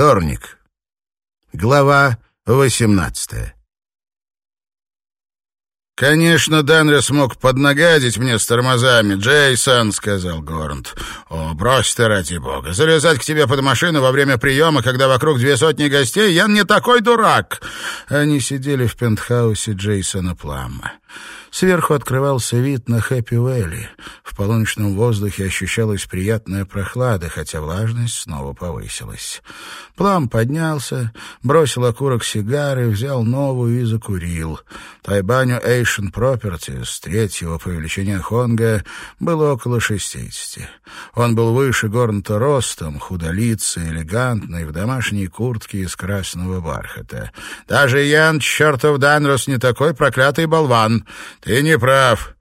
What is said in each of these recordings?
Вторник. Глава восемнадцатая. «Конечно, Денрис смог поднагадить мне с тормозами, Джейсон», — сказал Горнт. «О, брось ты, ради бога. Залезать к тебе под машину во время приема, когда вокруг две сотни гостей, я не такой дурак!» Они сидели в пентхаусе Джейсона Пламма. Сверху открывался вид на Хэппи-Вэлли. В полуночном воздухе ощущалась приятная прохлада, хотя влажность снова повысилась. Плам поднялся, бросил окурок сигары, взял новую и закурил. Тайбаню Эйшен Пропертис, третьего по величине Хонга, было около шестидесяти. Он был выше Горнта ростом, худолицый, элегантный, в домашней куртке из красного бархата. «Даже Ян, чертов Данрос, не такой проклятый болван!» «Ты не прав.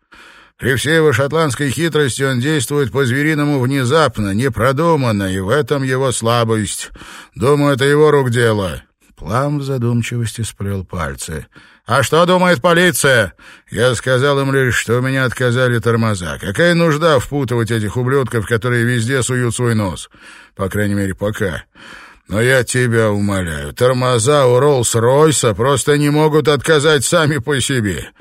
При всей его шотландской хитрости он действует по-звериному внезапно, непродуманно, и в этом его слабость. Думаю, это его рук дело». Плам в задумчивости сплел пальцы. «А что думает полиция?» «Я сказал им лишь, что у меня отказали тормоза. Какая нужда впутывать этих ублюдков, которые везде суют свой нос? По крайней мере, пока». Но я тебя умоляю, тормоза у Роллс-Ройса просто не могут отказать сами по себе.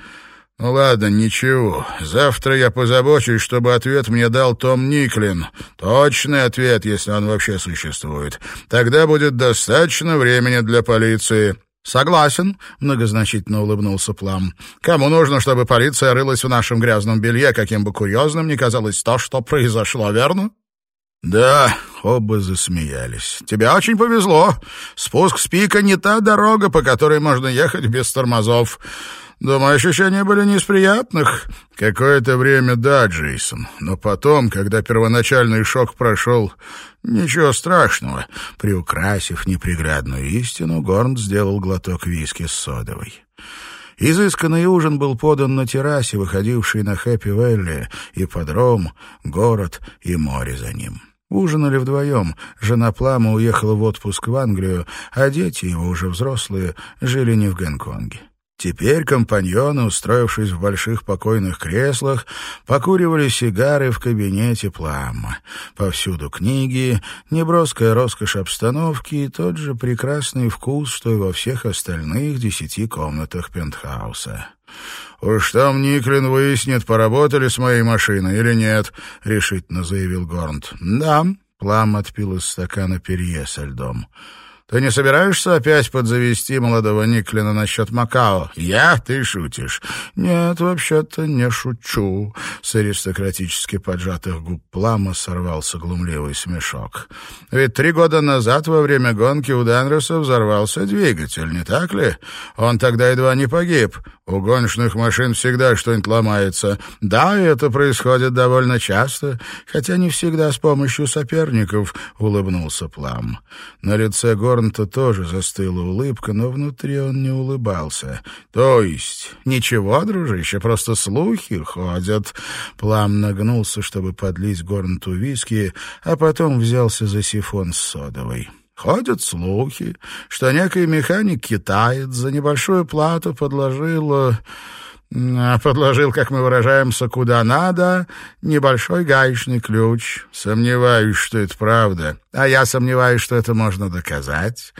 «Ну ладно, ничего. Завтра я позабочусь, чтобы ответ мне дал Том Никлин. Точный ответ, если он вообще существует. Тогда будет достаточно времени для полиции». «Согласен», — многозначительно улыбнулся Плам. «Кому нужно, чтобы полиция рылась в нашем грязном белье, каким бы курьезным ни казалось то, что произошло, верно?» «Да», — оба засмеялись. «Тебе очень повезло. Спуск с пика не та дорога, по которой можно ехать без тормозов. Думаю, ощущения были не из приятных. Какое-то время да, Джейсон. Но потом, когда первоначальный шок прошел, ничего страшного. Приукрасив неприглядную истину, Горн сделал глоток виски с содовой. Изысканный ужин был подан на террасе, выходившей на Хэппи-Вэлли, и подром, город и море за ним. Ужинали вдвоем. Жена Плама уехала в отпуск в Англию, а дети его, уже взрослые, жили не в Гонконге. Теперь компаньоны, устроившись в больших покойных креслах, покуривали сигары в кабинете Пламма. Повсюду книги, неброская роскошь обстановки и тот же прекрасный вкус, что и во всех остальных десяти комнатах пентхауса. «Уж там Никлин выяснит, поработали с моей машиной или нет», — решительно заявил Горнт. «Да», — Плам отпил из стакана перье со льдом. Ты не собираешься опять подзавести молодого Никлина насчет Макао? Я? Ты шутишь? Нет, вообще-то не шучу. С аристократически поджатых губ Плама сорвался глумливый смешок. Ведь три года назад во время гонки у Денроса взорвался двигатель, не так ли? Он тогда едва не погиб. У гоночных машин всегда что-нибудь ломается. Да, это происходит довольно часто, хотя не всегда с помощью соперников, — улыбнулся Плам. На лице Горнта тоже застыла улыбка, но внутри он не улыбался. То есть, ничего, дружище, просто слухи ходят. Плам нагнулся, чтобы подлить Горнту виски, а потом взялся за сифон с содовой. Ходят слухи, что некий механик-китаец за небольшую плату подложил... Э, подложил, как мы выражаемся, куда надо, небольшой гаечный ключ. Сомневаюсь, что это правда. А я сомневаюсь, что это можно доказать.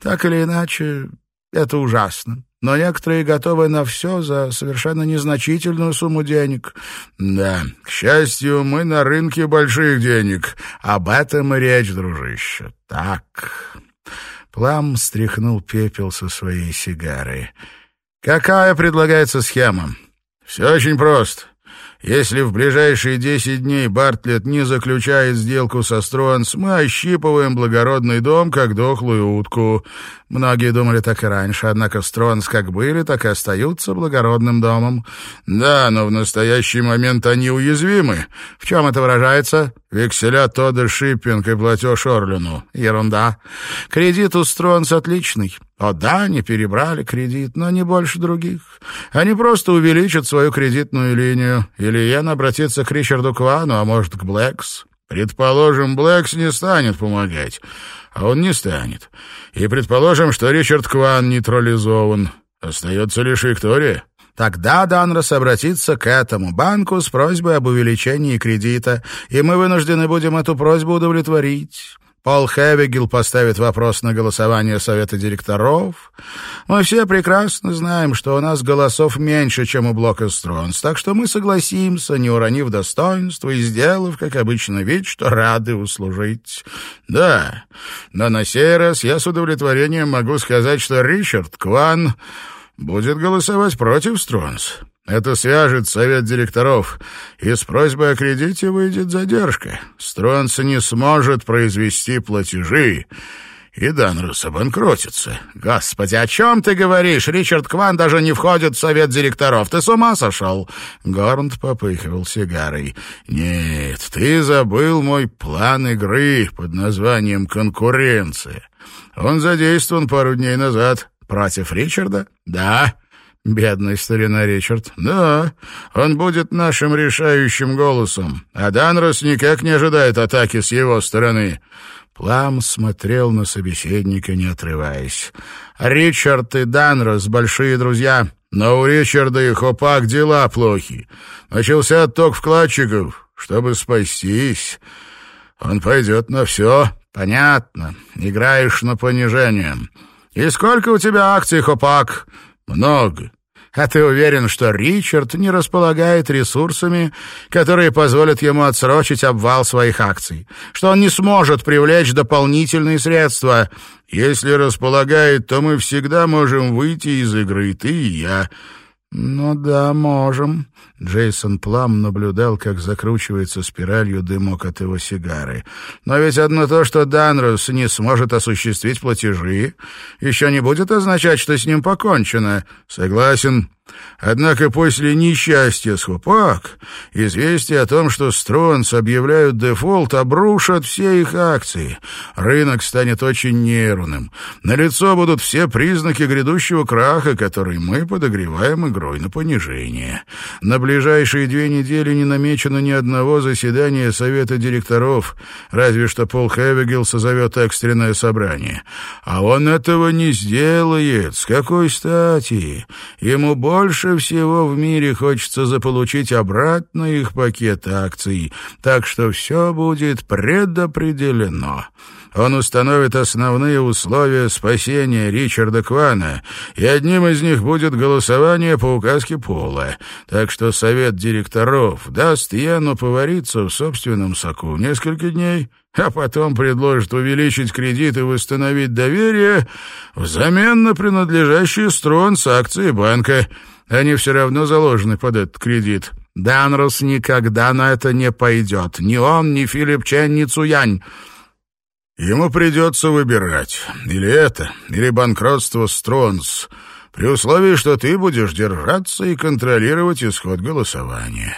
Так или иначе, это ужасно но некоторые готовы на все за совершенно незначительную сумму денег. Да, к счастью, мы на рынке больших денег. Об этом и речь, дружище. Так. Плам стряхнул пепел со своей сигары. Какая предлагается схема? Все очень просто. Если в ближайшие десять дней Бартлетт не заключает сделку со Стронс, мы ощипываем благородный дом, как дохлую утку. Многие думали так и раньше, однако Стронс как были, так и остаются благородным домом. Да, но в настоящий момент они уязвимы. В чем это выражается? Векселя Тодда Шиппинг и платеж Орлину. Ерунда. Кредит у Стронс отличный. О да, они перебрали кредит, но не больше других. Они просто увеличат свою кредитную линию. Или Йен обратится к Ричарду Квану, а может, к Блэкс. Предположим, Блэкс не станет помогать он не станет. И предположим, что Ричард Кван нейтрализован. Остается лишь Виктория. Тогда Данрос обратится к этому банку с просьбой об увеличении кредита, и мы вынуждены будем эту просьбу удовлетворить. Пол Хевигел поставит вопрос на голосование Совета директоров. Мы все прекрасно знаем, что у нас голосов меньше, чем у Блока Стронс, так что мы согласимся, не уронив достоинства и сделав, как обычно, вид, что рады услужить. Да, но на сей раз я с удовлетворением могу сказать, что Ричард Кван будет голосовать против Стронс. Это свяжет совет директоров, и с просьбой о кредите выйдет задержка. Стронс не сможет произвести платежи, и Данрос обанкротится. Господи, о чем ты говоришь? Ричард Кван даже не входит в совет директоров. Ты с ума сошел? Горнт попыхивал сигарой. Нет, ты забыл мой план игры под названием «Конкуренция». Он задействован пару дней назад. Против Ричарда? Да. Бедный старина Ричард. Да, он будет нашим решающим голосом. А Данрос никак не ожидает атаки с его стороны. Плам смотрел на собеседника, не отрываясь. «Ричард и Данрос — большие друзья, но у Ричарда и Хопак дела плохи. Начался отток вкладчиков. Чтобы спастись, он пойдет на все. Понятно. Играешь на понижение. И сколько у тебя акций, Хопак?» «Много. А ты уверен, что Ричард не располагает ресурсами, которые позволят ему отсрочить обвал своих акций? Что он не сможет привлечь дополнительные средства? Если располагает, то мы всегда можем выйти из игры, ты и я». «Ну да, можем». Джейсон Плам наблюдал, как закручивается спиралью дымок от его сигары. «Но ведь одно то, что Данрус не сможет осуществить платежи, еще не будет означать, что с ним покончено». «Согласен. Однако после несчастья с Хупак известие о том, что Стронс объявляют дефолт, обрушат все их акции. Рынок станет очень нервным. Налицо будут все признаки грядущего краха, который мы подогреваем игрой на понижение. На ближайшие две недели не намечено ни одного заседания Совета директоров, разве что Пол Хевигел созовет экстренное собрание. А он этого не сделает. С какой стати? Ему больше всего в мире хочется заполучить обратно их пакет акций, так что все будет предопределено. Он установит основные условия спасения Ричарда Квана, и одним из них будет голосование по указке Пола. Так что совет директоров даст Яну повариться в собственном соку несколько дней, а потом предложит увеличить кредит и восстановить доверие взамен на принадлежащие Стронс акции банка. Они все равно заложены под этот кредит. Данрос никогда на это не пойдет. Ни он, ни Филипп Чен, ни Цуянь. Ему придется выбирать. Или это, или банкротство Стронс, при условии, что ты будешь держаться и контролировать исход голосования.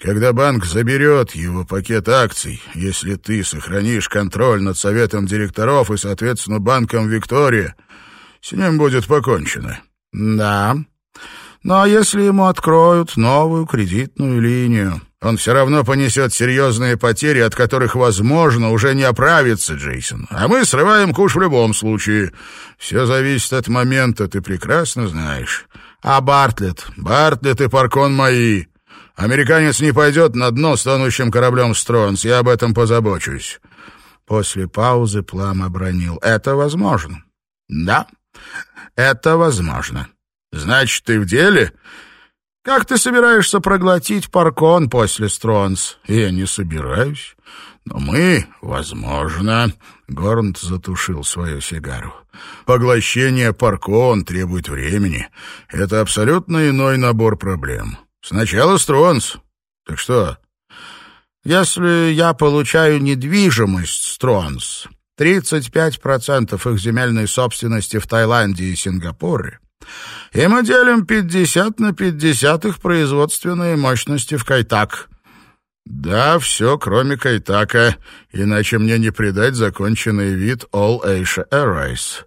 Когда банк заберет его пакет акций, если ты сохранишь контроль над советом директоров и, соответственно, банком «Виктория», с ним будет покончено. Да, но если ему откроют новую кредитную линию, он все равно понесет серьезные потери, от которых, возможно, уже не оправится, Джейсон. А мы срываем куш в любом случае. Все зависит от момента, ты прекрасно знаешь. А Бартлетт? Бартлетт и Паркон мои. Американец не пойдет на дно с тонущим кораблем Стронс, я об этом позабочусь. После паузы Плам обронил. Это возможно. Да, это возможно. Значит, ты в деле? Как ты собираешься проглотить паркон после Стронс? Я не собираюсь. Но мы, возможно... Горнт затушил свою сигару. Поглощение паркон требует времени. Это абсолютно иной набор проблем. Сначала Стронс. Так что? Если я получаю недвижимость Стронс, 35% их земельной собственности в Таиланде и Сингапуре, и мы делим пятьдесят на пятьдесят их производственные мощности в Кайтак. Да, все, кроме Кайтака, иначе мне не придать законченный вид All Asia Airways.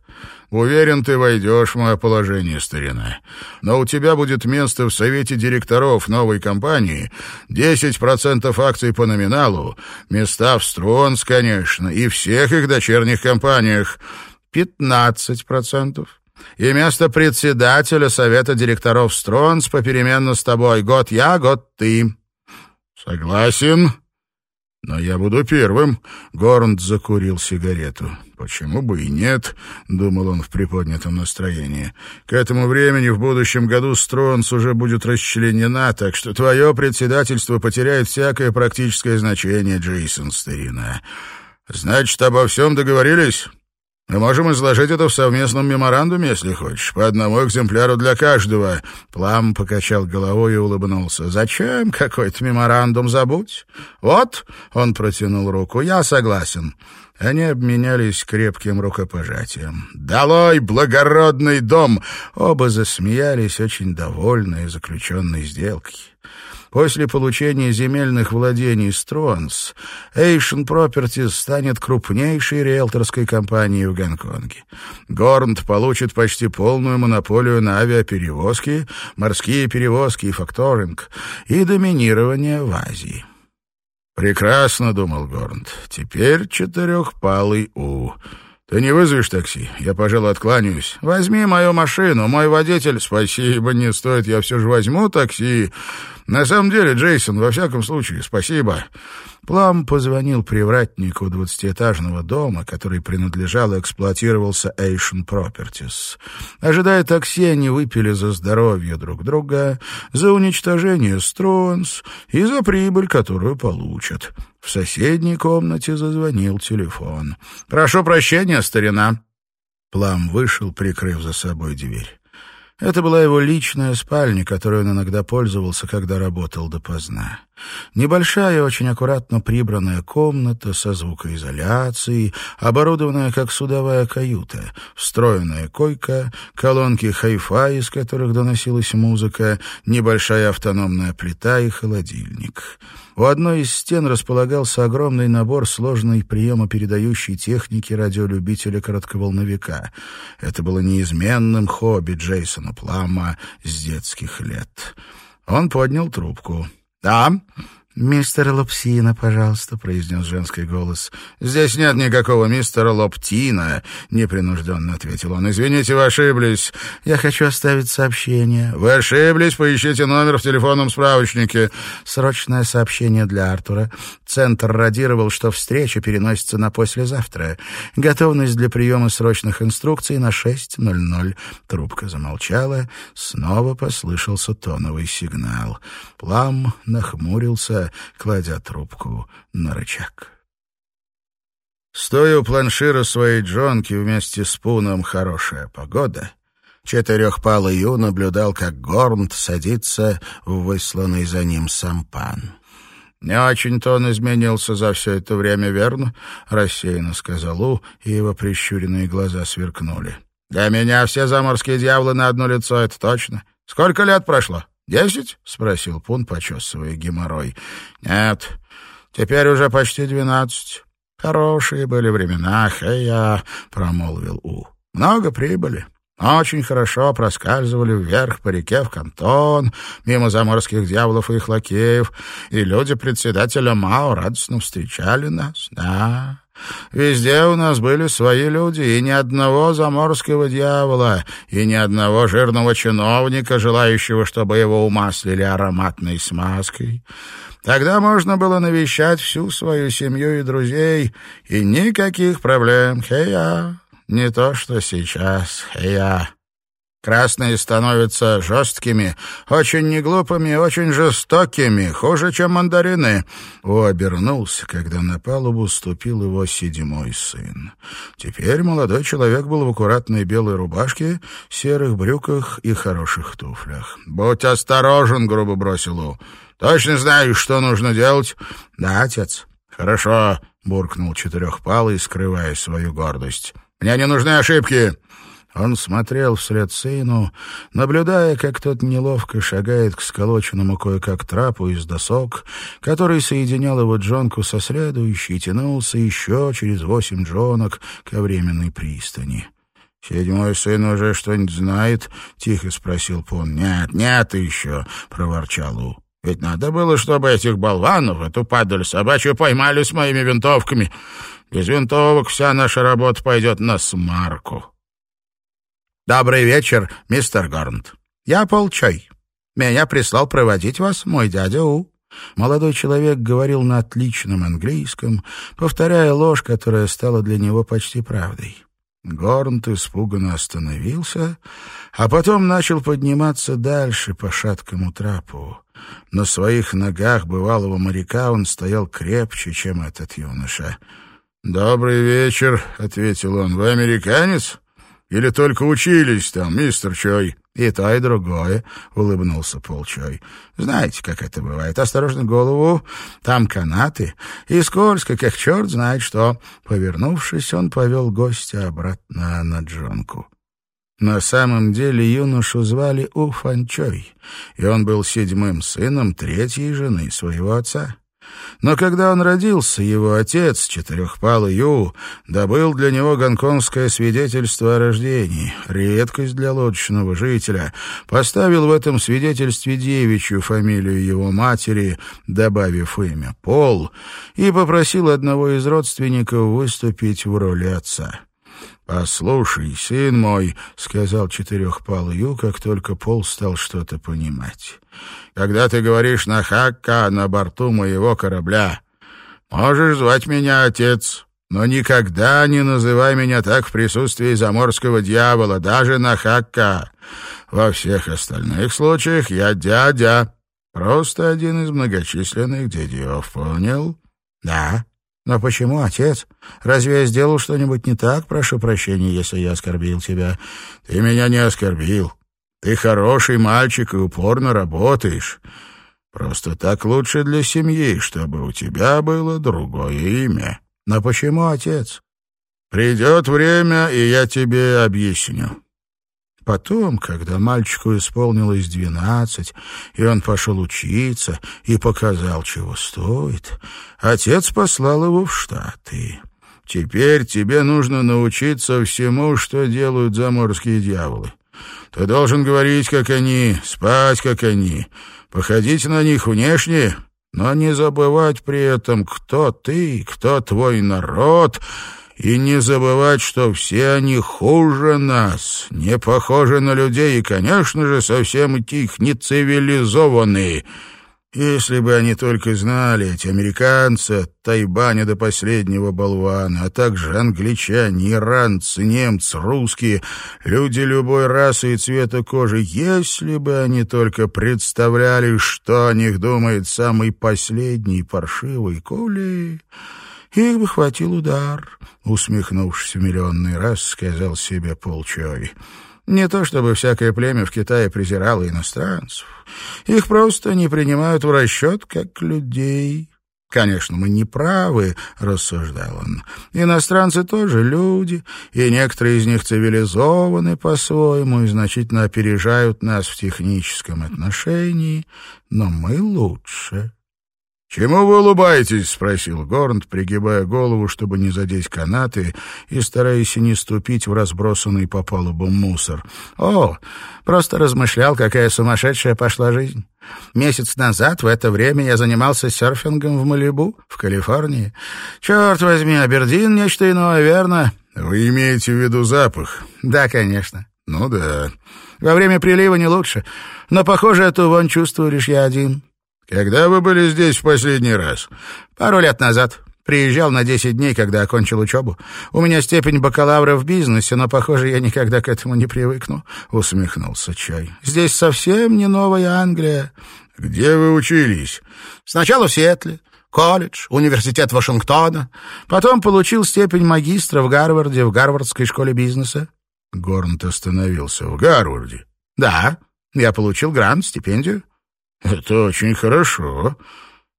Уверен, ты войдешь в мое положение, старина. Но у тебя будет место в совете директоров новой компании, 10% акций по номиналу, места в Стронс, конечно, и всех их дочерних компаниях. 15% и место председателя совета директоров Стронс попеременно с тобой. Год я, год ты. Согласен. «Но я буду первым», — Горнт закурил сигарету. «Почему бы и нет?» — думал он в приподнятом настроении. «К этому времени в будущем году Стронс уже будет расчленена, так что твое председательство потеряет всякое практическое значение, Джейсон, старина. Значит, обо всем договорились?» Мы можем изложить это в совместном меморандуме, если хочешь, по одному экземпляру для каждого». Плам покачал головой и улыбнулся. «Зачем какой-то меморандум? Забудь. Вот», — он протянул руку, — «я согласен». Они обменялись крепким рукопожатием. «Долой, благородный дом!» Оба засмеялись, очень довольные заключенной сделкой. После получения земельных владений Стронс, Эйшн Properties станет крупнейшей риэлторской компанией в Гонконге. Горнт получит почти полную монополию на авиаперевозки, морские перевозки и факторинг, и доминирование в Азии. «Прекрасно», — думал Горнт, — «теперь четырехпалый У». «Ты не вызовешь такси? Я, пожалуй, откланяюсь. Возьми мою машину, мой водитель...» «Спасибо, не стоит, я все же возьму такси. На самом деле, Джейсон, во всяком случае, спасибо. Плам позвонил привратнику двадцатиэтажного дома, который принадлежал и эксплуатировался Asian Properties. Ожидая такси, они выпили за здоровье друг друга, за уничтожение Стронс и за прибыль, которую получат. В соседней комнате зазвонил телефон. «Прошу прощения, старина». Плам вышел, прикрыв за собой дверь. Это была его личная спальня, которой он иногда пользовался, когда работал допоздна. Небольшая, очень аккуратно прибранная комната со звукоизоляцией, оборудованная как судовая каюта, встроенная койка, колонки хай-фай, из которых доносилась музыка, небольшая автономная плита и холодильник. У одной из стен располагался огромный набор сложной приемопередающей техники радиолюбителя коротковолновика. Это было неизменным хобби Джейсона Плама с детских лет. Он поднял трубку. «Да?» «Мистер Лапсина, пожалуйста», — произнес женский голос. «Здесь нет никакого мистера Лоптина», — непринужденно ответил он. «Извините, вы ошиблись. Я хочу оставить сообщение». «Вы ошиблись? Поищите номер в телефонном справочнике». «Срочное сообщение для Артура. Центр радировал, что встреча переносится на послезавтра. Готовность для приема срочных инструкций на 6.00». Трубка замолчала. Снова послышался тоновый сигнал. Плам нахмурился кладя трубку на рычаг. Стоя у планшира своей джонки вместе с Пуном «Хорошая погода», четырехпалый Ю наблюдал, как Горнт садится в высланный за ним сампан. «Не очень-то он изменился за все это время, верно?» — рассеянно сказал У, и его прищуренные глаза сверкнули. «Для меня все заморские дьяволы на одно лицо, это точно. Сколько лет прошло?» «Десять?» — спросил Пун, почесывая геморрой. «Нет, теперь уже почти двенадцать. Хорошие были времена, хэ-я», — промолвил У. «Много прибыли». Очень хорошо проскальзывали вверх по реке в кантон, мимо заморских дьяволов и их лакеев, и люди председателя Мао радостно встречали нас. Да, Везде у нас были свои люди, и ни одного заморского дьявола, и ни одного жирного чиновника, желающего, чтобы его умаслили ароматной смазкой. Тогда можно было навещать всю свою семью и друзей, и никаких проблем. Хея, не то что сейчас. Хея. Красные становятся жесткими, очень неглупыми, очень жестокими, хуже, чем мандарины. О обернулся, когда на палубу ступил его седьмой сын. Теперь молодой человек был в аккуратной белой рубашке, серых брюках и хороших туфлях. «Будь осторожен», — грубо бросил У. «Точно знаешь, что нужно делать?» «Да, отец». «Хорошо», — буркнул четырехпалый, скрывая свою гордость. «Мне не нужны ошибки». Он смотрел вслед сыну, наблюдая, как тот неловко шагает к сколоченному кое-как трапу из досок, который соединял его джонку со следующей и тянулся еще через восемь джонок ко временной пристани. «Седьмой сын уже что-нибудь знает?» — тихо спросил Пон. «Нет, нет еще», — проворчал У. «Ведь надо было, чтобы этих болванов, эту падаль собачью, поймали с моими винтовками. Без винтовок вся наша работа пойдет на смарку». «Добрый вечер, мистер Горнт. Я Пол Чой. Меня прислал проводить вас мой дядя У. Молодой человек говорил на отличном английском, повторяя ложь, которая стала для него почти правдой. Горнт испуганно остановился, а потом начал подниматься дальше по шаткому трапу. На своих ногах бывалого моряка он стоял крепче, чем этот юноша. «Добрый вечер», — ответил он. «Вы американец? Или только учились там, мистер Чой?» «И то, и другое», — улыбнулся Полчой. «Знаете, как это бывает. Осторожно голову, там канаты, и скользко, как черт знает что». Повернувшись, он повел гостя обратно на джонку. На самом деле юношу звали Уфанчой, и он был седьмым сыном третьей жены своего отца. Но когда он родился, его отец, четырехпалый Ю, добыл для него гонконгское свидетельство о рождении, редкость для лодочного жителя, поставил в этом свидетельстве девичью фамилию его матери, добавив имя Пол, и попросил одного из родственников выступить в роли отца. «Послушай, сын мой», — сказал четырехпалый Ю, как только Пол стал что-то понимать, «когда ты говоришь на Хакка на борту моего корабля, можешь звать меня отец». Но никогда не называй меня так в присутствии заморского дьявола, даже на Хакка. Во всех остальных случаях я дядя, просто один из многочисленных дядьев, понял? Да. «Но почему, отец? Разве я сделал что-нибудь не так? Прошу прощения, если я оскорбил тебя». «Ты меня не оскорбил. Ты хороший мальчик и упорно работаешь. Просто так лучше для семьи, чтобы у тебя было другое имя». «Но почему, отец?» «Придет время, и я тебе объясню». Потом, когда мальчику исполнилось двенадцать, и он пошел учиться и показал, чего стоит, отец послал его в Штаты. «Теперь тебе нужно научиться всему, что делают заморские дьяволы. Ты должен говорить, как они, спать, как они, походить на них внешне, но не забывать при этом, кто ты, кто твой народ» И не забывать, что все они хуже нас, не похожи на людей и, конечно же, совсем тих нецивилизованные. Если бы они только знали, эти американцы, от Тайбаня до последнего болвана, а также англичане, иранцы, немцы, русские, люди любой расы и цвета кожи, если бы они только представляли, что о них думает самый последний паршивый Коли... Их бы хватил удар, — усмехнувшись в миллионный раз, сказал себе Полчой. Не то чтобы всякое племя в Китае презирало иностранцев. Их просто не принимают в расчет как людей. «Конечно, мы не правы», — рассуждал он. «Иностранцы тоже люди, и некоторые из них цивилизованы по-своему и значительно опережают нас в техническом отношении, но мы лучше». «Чему вы улыбаетесь?» — спросил Горнт, пригибая голову, чтобы не задеть канаты и стараясь не ступить в разбросанный по палубу мусор. «О, просто размышлял, какая сумасшедшая пошла жизнь. Месяц назад в это время я занимался серфингом в Малибу, в Калифорнии. Черт возьми, Абердин — нечто иное, верно?» «Вы имеете в виду запах?» «Да, конечно». «Ну да». «Во время прилива не лучше, но, похоже, эту вон чувствую лишь я один». «Когда вы были здесь в последний раз?» «Пару лет назад. Приезжал на десять дней, когда окончил учебу. У меня степень бакалавра в бизнесе, но, похоже, я никогда к этому не привыкну», — усмехнулся Чай. «Здесь совсем не новая Англия». «Где вы учились?» «Сначала в Сиэтле, колледж, университет Вашингтона. Потом получил степень магистра в Гарварде, в Гарвардской школе бизнеса». Горнт остановился. «В Гарварде?» «Да, я получил грант, стипендию». «Это очень хорошо.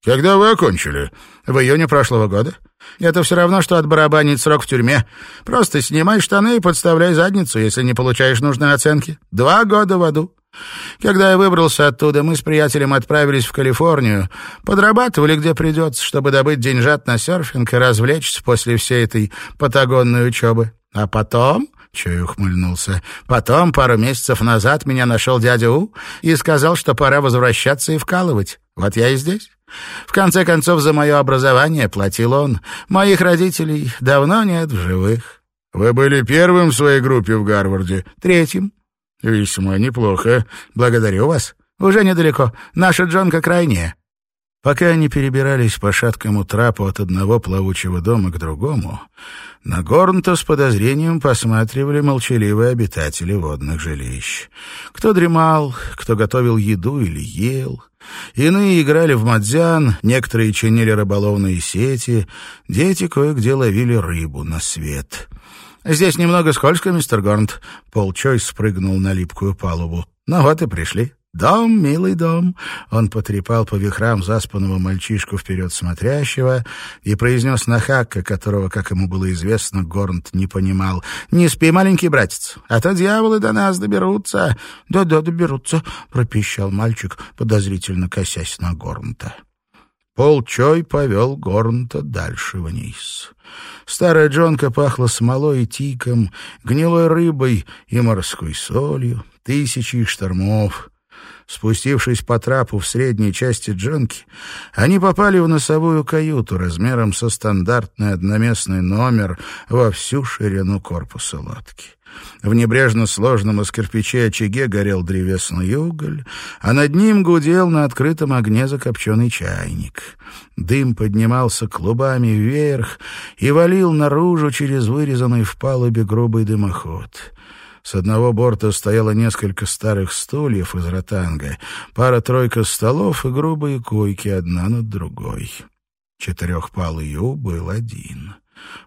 Когда вы окончили?» «В июне прошлого года. Это все равно, что отбарабанить срок в тюрьме. Просто снимай штаны и подставляй задницу, если не получаешь нужной оценки. Два года в аду». Когда я выбрался оттуда, мы с приятелем отправились в Калифорнию, подрабатывали где придется, чтобы добыть деньжат на серфинг и развлечься после всей этой патагонной учебы. А потом Чай ухмыльнулся. Потом, пару месяцев назад, меня нашел дядя У и сказал, что пора возвращаться и вкалывать. Вот я и здесь. В конце концов, за мое образование платил он. Моих родителей давно нет в живых. Вы были первым в своей группе в Гарварде? Третьим. Весьма неплохо. Благодарю вас. Уже недалеко. Наша Джонка крайняя. Пока они перебирались по шаткому трапу от одного плавучего дома к другому, на Горнта с подозрением посматривали молчаливые обитатели водных жилищ. Кто дремал, кто готовил еду или ел. Иные играли в мадзян, некоторые чинили рыболовные сети, дети кое-где ловили рыбу на свет. «Здесь немного скользко, мистер Горнт», — Пол Чойс спрыгнул на липкую палубу. «Ну вот и пришли». «Дом, милый дом!» Он потрепал по вихрам заспанного мальчишку вперед смотрящего и произнес на Хакка, которого, как ему было известно, Горнт не понимал. «Не спи, маленький братец, а то дьяволы до нас доберутся». «Да-да, доберутся», — пропищал мальчик, подозрительно косясь на Горнта. Пол Чой повел Горнта дальше вниз. Старая джонка пахла смолой и тиком, гнилой рыбой и морской солью, тысячи штормов. Спустившись по трапу в средней части джонки, они попали в носовую каюту размером со стандартный одноместный номер во всю ширину корпуса лодки. В небрежно сложном из кирпичей очаге горел древесный уголь, а над ним гудел на открытом огне закопченный чайник. Дым поднимался клубами вверх и валил наружу через вырезанный в палубе грубый дымоход. С одного борта стояло несколько старых стульев из ротанга, пара-тройка столов и грубые койки одна над другой. Четырехпалый ю был один.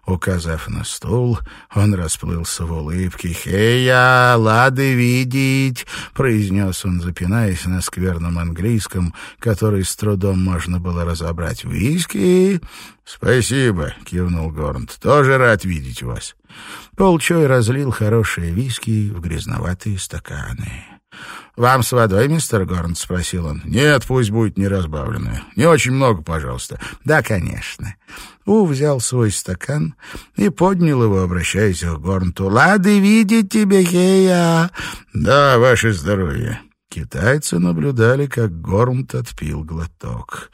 Указав на стул, он расплылся в улыбке. «Хея, лады видеть!» — произнес он, запинаясь на скверном английском, который с трудом можно было разобрать. «Виски?» «Спасибо», — кивнул Горнт. «Тоже рад видеть вас». Полчой разлил хорошие виски в грязноватые стаканы. «Вам с водой, мистер Горнт?» — спросил он. «Нет, пусть будет неразбавленная. Не очень много, пожалуйста». «Да, конечно». У взял свой стакан и поднял его, обращаясь к Горнту. «Лады видеть тебя, Хея!» «Да, ваше здоровье!» Китайцы наблюдали, как Горнт отпил глоток.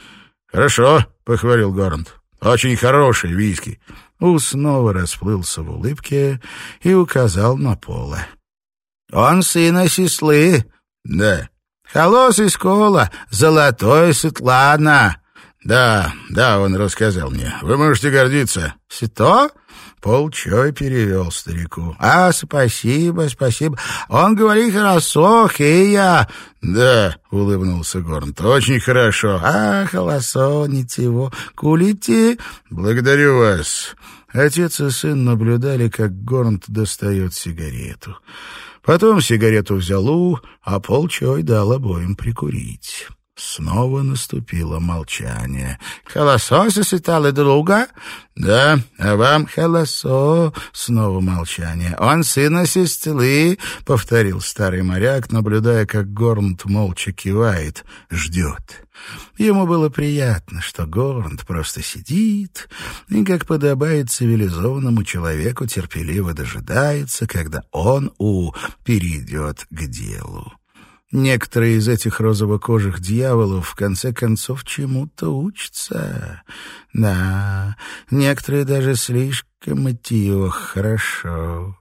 «Хорошо», — похвалил Горнт. «Очень хороший виски». У снова расплылся в улыбке и указал на Пола. «Он сына Сеслы». «Да». «Холос из Кола, золотой Светлана». «Да, да, он рассказал мне. Вы можете гордиться». «Что?» Полчой перевел старику. «А, спасибо, спасибо. Он говорит хорошо, Хея». «Да», — улыбнулся Горнт, — «очень хорошо». «А, холосо, ничего. Кулите?» «Благодарю вас». Отец и сын наблюдали, как Горнт достает сигарету. Потом сигарету взял У, а Полчой дал обоим прикурить. Снова наступило молчание. «Холосо сосчитали друга?» «Да, а вам холосо?» Снова молчание. «Он сына сестры», — повторил старый моряк, наблюдая, как Горнт молча кивает, ждет. Ему было приятно, что Горнт просто сидит и, как подобает цивилизованному человеку, терпеливо дожидается, когда он, У, перейдет к делу. Некоторые из этих розово-кожих дьяволов в конце концов чему-то учатся. Да, некоторые даже слишком идти хорошо.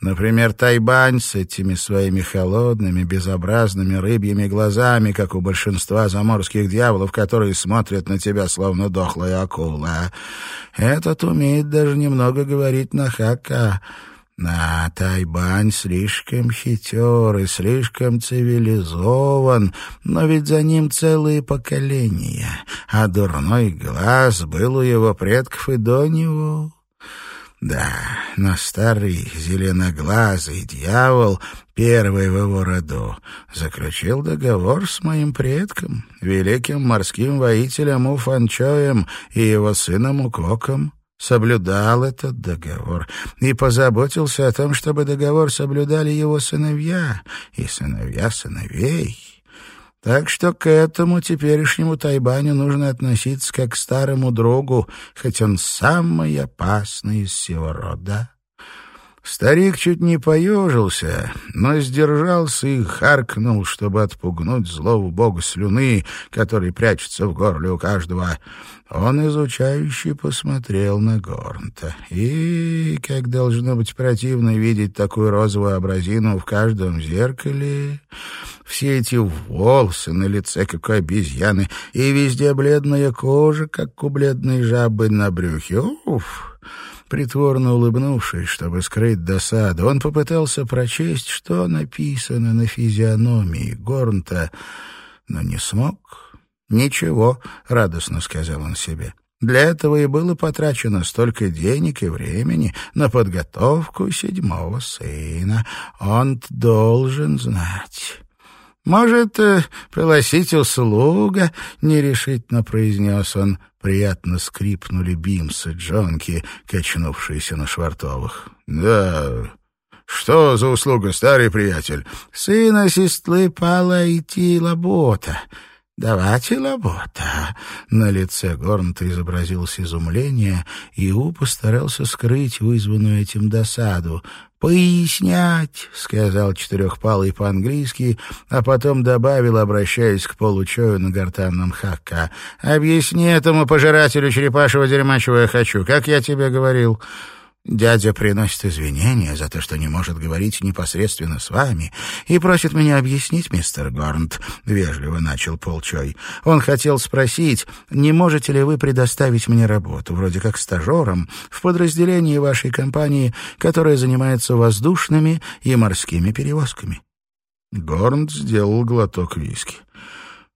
Например, Тайбань с этими своими холодными, безобразными рыбьими глазами, как у большинства заморских дьяволов, которые смотрят на тебя, словно дохлая акула. Этот умеет даже немного говорить на хака — а Тайбань слишком хитер и слишком цивилизован, но ведь за ним целые поколения, а дурной глаз был у его предков и до него. Да, но старый зеленоглазый дьявол, первый в его роду, заключил договор с моим предком, великим морским воителем Уфанчоем и его сыном Укоком соблюдал этот договор и позаботился о том, чтобы договор соблюдали его сыновья и сыновья сыновей. Так что к этому теперешнему Тайбаню нужно относиться как к старому другу, хоть он самый опасный из всего рода. Старик чуть не поежился, но сдержался и харкнул, чтобы отпугнуть злого бога слюны, который прячется в горле у каждого. Он изучающе посмотрел на Горнта. И, как должно быть противно видеть такую розовую образину в каждом зеркале, все эти волосы на лице, как у обезьяны, и везде бледная кожа, как у бледной жабы на брюхе. Уф! Притворно улыбнувшись, чтобы скрыть досаду, он попытался прочесть, что написано на физиономии Горнта, но не смог. «Ничего», — радостно сказал он себе. Для этого и было потрачено столько денег и времени на подготовку седьмого сына. Он должен знать. «Может, э, пригласить услуга?» — нерешительно произнес он. Приятно скрипнули бимсы Джонки, качнувшиеся на швартовых. «Да, что за услуга, старый приятель?» «Сына сестры Пала идти лабота. «Давайте лабота». На лице Горнта изобразилось изумление, и У постарался скрыть вызванную этим досаду. «Пояснять», — сказал Четырехпалый по-английски, а потом добавил, обращаясь к получою на гортанном хакка. «Объясни этому пожирателю черепашьего дерьма, чего я хочу. Как я тебе говорил?» Дядя приносит извинения за то, что не может говорить непосредственно с вами, и просит меня объяснить, мистер Горнт, — вежливо начал Полчой. Он хотел спросить, не можете ли вы предоставить мне работу, вроде как стажером, в подразделении вашей компании, которая занимается воздушными и морскими перевозками. Горнт сделал глоток виски.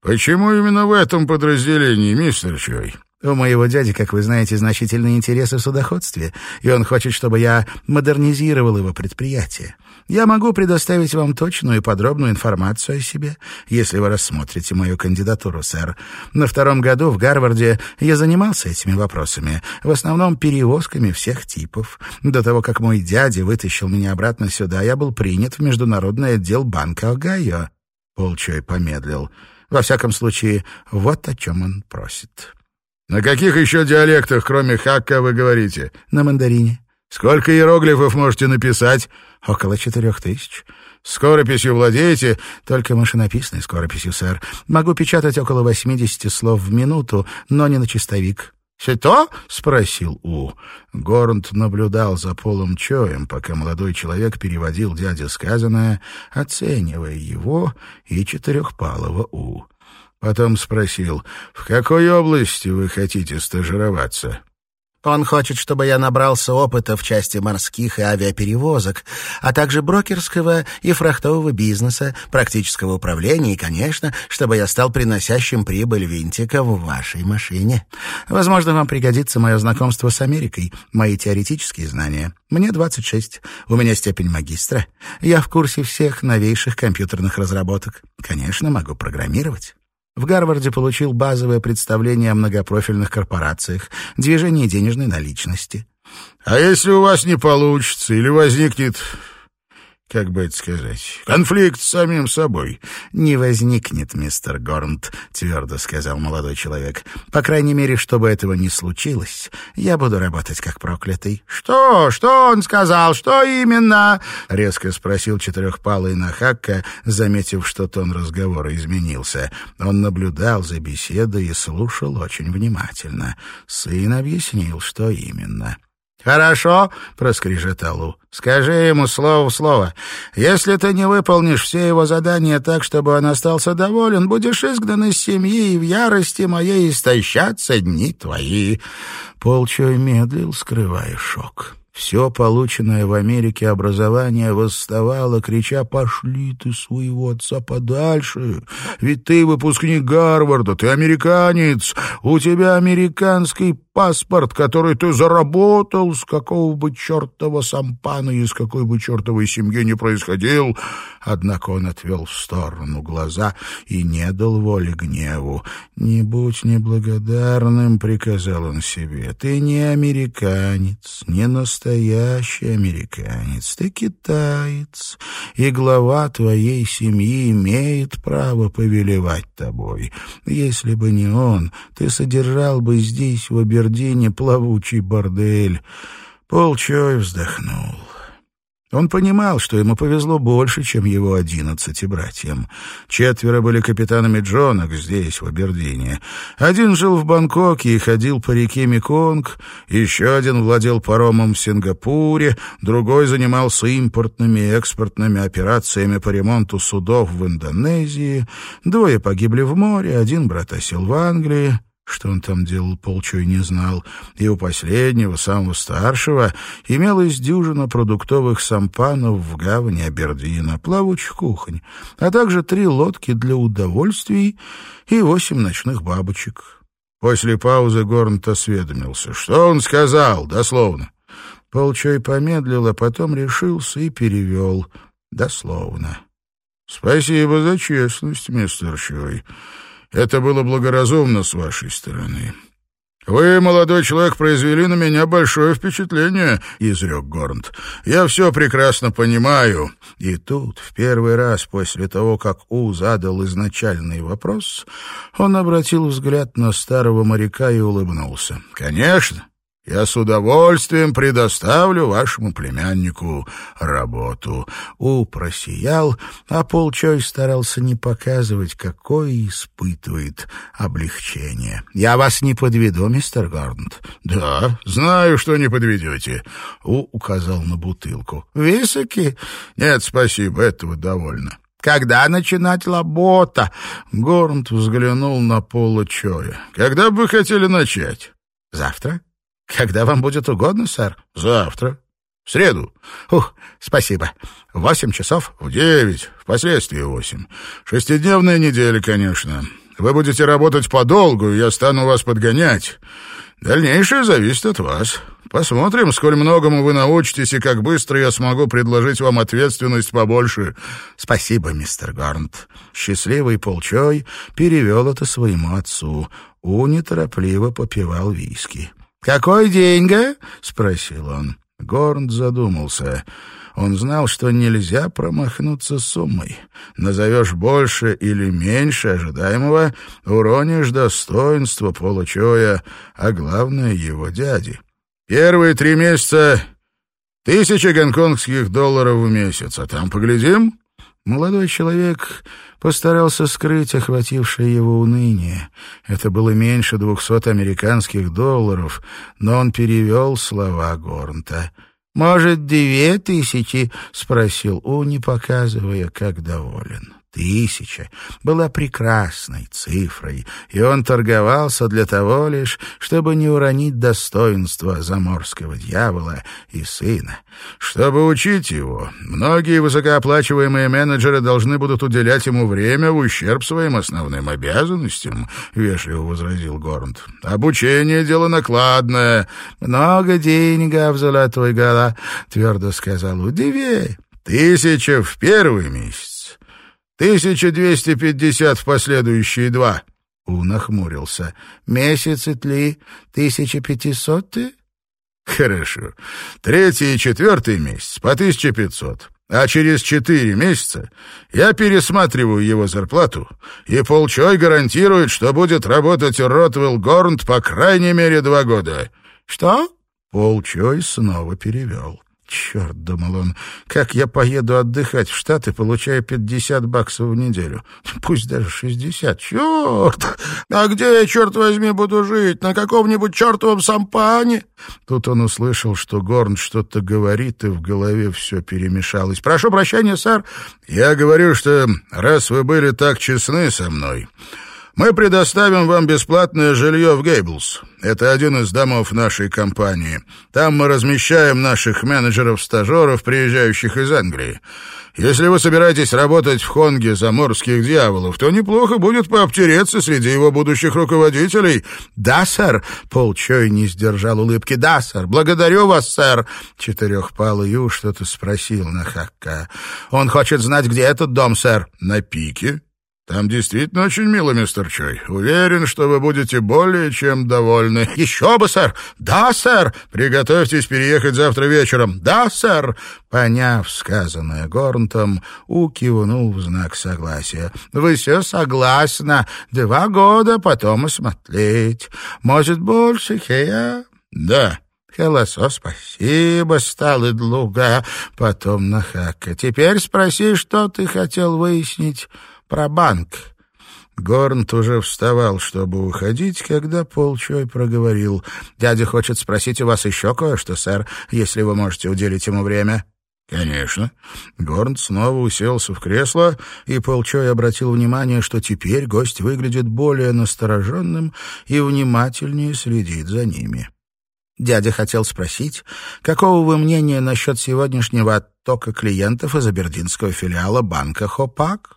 «Почему именно в этом подразделении, мистер Чой?» У моего дяди, как вы знаете, значительные интересы в судоходстве, и он хочет, чтобы я модернизировал его предприятие. Я могу предоставить вам точную и подробную информацию о себе, если вы рассмотрите мою кандидатуру, сэр. На втором году в Гарварде я занимался этими вопросами, в основном перевозками всех типов. До того, как мой дядя вытащил меня обратно сюда, я был принят в международный отдел банка Огайо. Полчой помедлил. Во всяком случае, вот о чем он просит. «На каких еще диалектах, кроме хакка, вы говорите?» «На мандарине». «Сколько иероглифов можете написать?» «Около четырех тысяч». «Скорописью владеете?» «Только машинописной скорописью, сэр. Могу печатать около восьмидесяти слов в минуту, но не на чистовик». «Что?» — спросил У. Горнт наблюдал за Полом Чоем, пока молодой человек переводил дяде сказанное, оценивая его и четырехпалого У. Потом спросил, «В какой области вы хотите стажироваться?» Он хочет, чтобы я набрался опыта в части морских и авиаперевозок, а также брокерского и фрахтового бизнеса, практического управления и, конечно, чтобы я стал приносящим прибыль винтика в вашей машине. Возможно, вам пригодится мое знакомство с Америкой, мои теоретические знания. Мне 26, у меня степень магистра. Я в курсе всех новейших компьютерных разработок. Конечно, могу программировать. В Гарварде получил базовое представление о многопрофильных корпорациях, движении денежной наличности. «А если у вас не получится или возникнет как бы это сказать, конфликт с самим собой. Не возникнет, мистер Горнт, твердо сказал молодой человек. По крайней мере, чтобы этого не случилось, я буду работать как проклятый. Что? Что он сказал? Что именно? резко спросил четырехпалый Нахакка, заметив, что тон разговора изменился. Он наблюдал за беседой и слушал очень внимательно. Сын объяснил, что именно. «Хорошо», — проскрежетал У. «Скажи ему слово в слово. Если ты не выполнишь все его задания так, чтобы он остался доволен, будешь изгнан из семьи, и в ярости моей истощатся дни твои». Полчой медлил, скрывая шок. Все полученное в Америке образование восставало, крича «Пошли ты своего отца подальше! Ведь ты выпускник Гарварда, ты американец! У тебя американский паспорт, который ты заработал, с какого бы чертова сампана и из какой бы чертовой семьи не происходил!» Однако он отвел в сторону глаза и не дал воли гневу. «Не будь неблагодарным», — приказал он себе, — «ты не американец, не настоящий американец, ты китаец, и глава твоей семьи имеет право повелевать тобой. Если бы не он, ты содержал бы здесь, в Абердине, плавучий бордель». Полчой вздохнул. Он понимал, что ему повезло больше, чем его одиннадцати братьям. Четверо были капитанами Джонок здесь, в Абердине. Один жил в Бангкоке и ходил по реке Меконг, еще один владел паромом в Сингапуре, другой занимался импортными и экспортными операциями по ремонту судов в Индонезии, двое погибли в море, один брат осел в Англии. Что он там делал, Полчой не знал. И у последнего, самого старшего, имелась дюжина продуктовых сампанов в гавани Абердина, плавучих кухонь, а также три лодки для удовольствий и восемь ночных бабочек. После паузы Горнт осведомился. Что он сказал, дословно? Полчой помедлил, а потом решился и перевел дословно. — Спасибо за честность, мистер Чой. Это было благоразумно с вашей стороны. «Вы, молодой человек, произвели на меня большое впечатление», — изрек Горнт. «Я все прекрасно понимаю». И тут, в первый раз после того, как У задал изначальный вопрос, он обратил взгляд на старого моряка и улыбнулся. «Конечно, я с удовольствием предоставлю вашему племяннику работу». У просиял, а Полчой старался не показывать, какое испытывает облегчение. «Я вас не подведу, мистер Гарнт?» «Да, знаю, что не подведете». У указал на бутылку. «Високи?» «Нет, спасибо, этого довольно». «Когда начинать работа?» Горнт взглянул на Пола Чоя. «Когда бы вы хотели начать?» «Завтра?» Когда вам будет угодно, сэр? Завтра. В среду. Ух, спасибо. Восемь часов? В девять. Впоследствии восемь. Шестидневная неделя, конечно. Вы будете работать подолгу, и я стану вас подгонять. Дальнейшее зависит от вас. Посмотрим, сколь многому вы научитесь и как быстро я смогу предложить вам ответственность побольше. Спасибо, мистер Гарнт. Счастливый полчой перевел это своему отцу. У неторопливо попивал виски. «Какой деньга?» — спросил он. Горн задумался. Он знал, что нельзя промахнуться суммой. Назовешь больше или меньше ожидаемого, уронишь достоинство получоя, а главное — его дяди. Первые три месяца — тысяча гонконгских долларов в месяц, а там поглядим. Молодой человек постарался скрыть охватившее его уныние. Это было меньше двухсот американских долларов, но он перевел слова Горнта. «Может, две тысячи?» — спросил Уни, показывая, как доволен. Тысяча была прекрасной цифрой, и он торговался для того лишь, чтобы не уронить достоинство заморского дьявола и сына. Чтобы учить его, многие высокооплачиваемые менеджеры должны будут уделять ему время в ущерб своим основным обязанностям, — вежливо возразил Горнт. Обучение — дело накладное. Много денег, золотой гора, — твердо сказал Удивей. Тысяча в первый месяц 1250 в последующие два. У нахмурился. Месяцы тли 1500 Хорошо. Третий и четвертый месяц по 1500. А через четыре месяца я пересматриваю его зарплату, и Полчой гарантирует, что будет работать Ротвелл Горнт по крайней мере два года. Что? Полчой снова перевел. «Черт», — думал он, — «как я поеду отдыхать в Штаты, получая пятьдесят баксов в неделю? Пусть даже шестьдесят. Черт! А где я, черт возьми, буду жить? На каком-нибудь чертовом сампане?» Тут он услышал, что Горн что-то говорит, и в голове все перемешалось. «Прошу прощения, сэр». «Я говорю, что раз вы были так честны со мной...» Мы предоставим вам бесплатное жилье в Гейблс. Это один из домов нашей компании. Там мы размещаем наших менеджеров-стажеров, приезжающих из Англии. Если вы собираетесь работать в Хонге заморских дьяволов, то неплохо будет пообтереться среди его будущих руководителей. Да, сэр. Пол Чой не сдержал улыбки. Да, сэр. Благодарю вас, сэр. Четырехпалый Ю что-то спросил на Хакка. Он хочет знать, где этот дом, сэр. На пике. Там действительно очень мило, мистер Чой. Уверен, что вы будете более чем довольны. Еще бы, сэр. Да, сэр. Приготовьтесь переехать завтра вечером. Да, сэр. Поняв сказанное Горнтом, У кивнул в знак согласия. Вы все согласны. Два года, потом и смотреть. Может, больше, Хея? Да. Колосо, спасибо, стал Идлуга, потом на Хака. Теперь спроси, что ты хотел выяснить про банк. Горнт уже вставал, чтобы уходить, когда Полчой проговорил. «Дядя хочет спросить у вас еще кое-что, сэр, если вы можете уделить ему время». «Конечно». Горнт снова уселся в кресло, и Полчой обратил внимание, что теперь гость выглядит более настороженным и внимательнее следит за ними. Дядя хотел спросить, какого вы мнения насчет сегодняшнего оттока клиентов из абердинского филиала банка «Хопак»?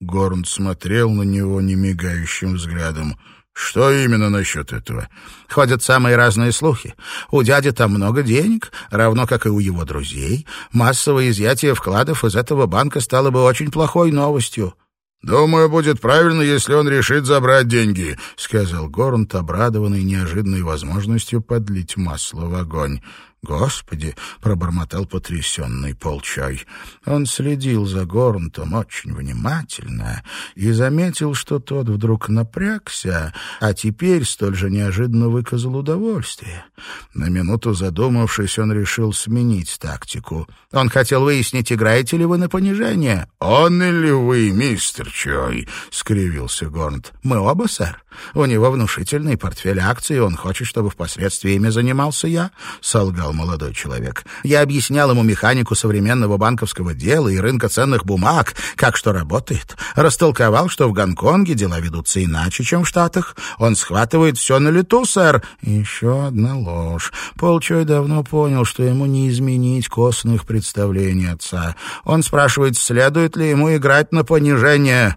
Горн смотрел на него немигающим взглядом. «Что именно насчет этого?» «Ходят самые разные слухи. У дяди там много денег, равно как и у его друзей. Массовое изъятие вкладов из этого банка стало бы очень плохой новостью». «Думаю, будет правильно, если он решит забрать деньги», — сказал Горнт, обрадованный неожиданной возможностью подлить масло в огонь. «Господи!» — пробормотал потрясенный полчай. Он следил за Горнтом очень внимательно и заметил, что тот вдруг напрягся, а теперь столь же неожиданно выказал удовольствие. На минуту задумавшись, он решил сменить тактику. Он хотел выяснить, играете ли вы на понижение. «Он или вы, мистер Чой?» — скривился Горнт. «Мы оба, сэр. У него внушительный портфель акций, он хочет, чтобы впоследствии ими занимался я», — солгал молодой человек. «Я объяснял ему механику современного банковского дела и рынка ценных бумаг, как что работает. Растолковал, что в Гонконге дела ведутся иначе, чем в Штатах. Он схватывает все на лету, сэр». Еще одна ложь. Полчой давно понял, что ему не изменить костных представлений отца. Он спрашивает, следует ли ему играть на понижение.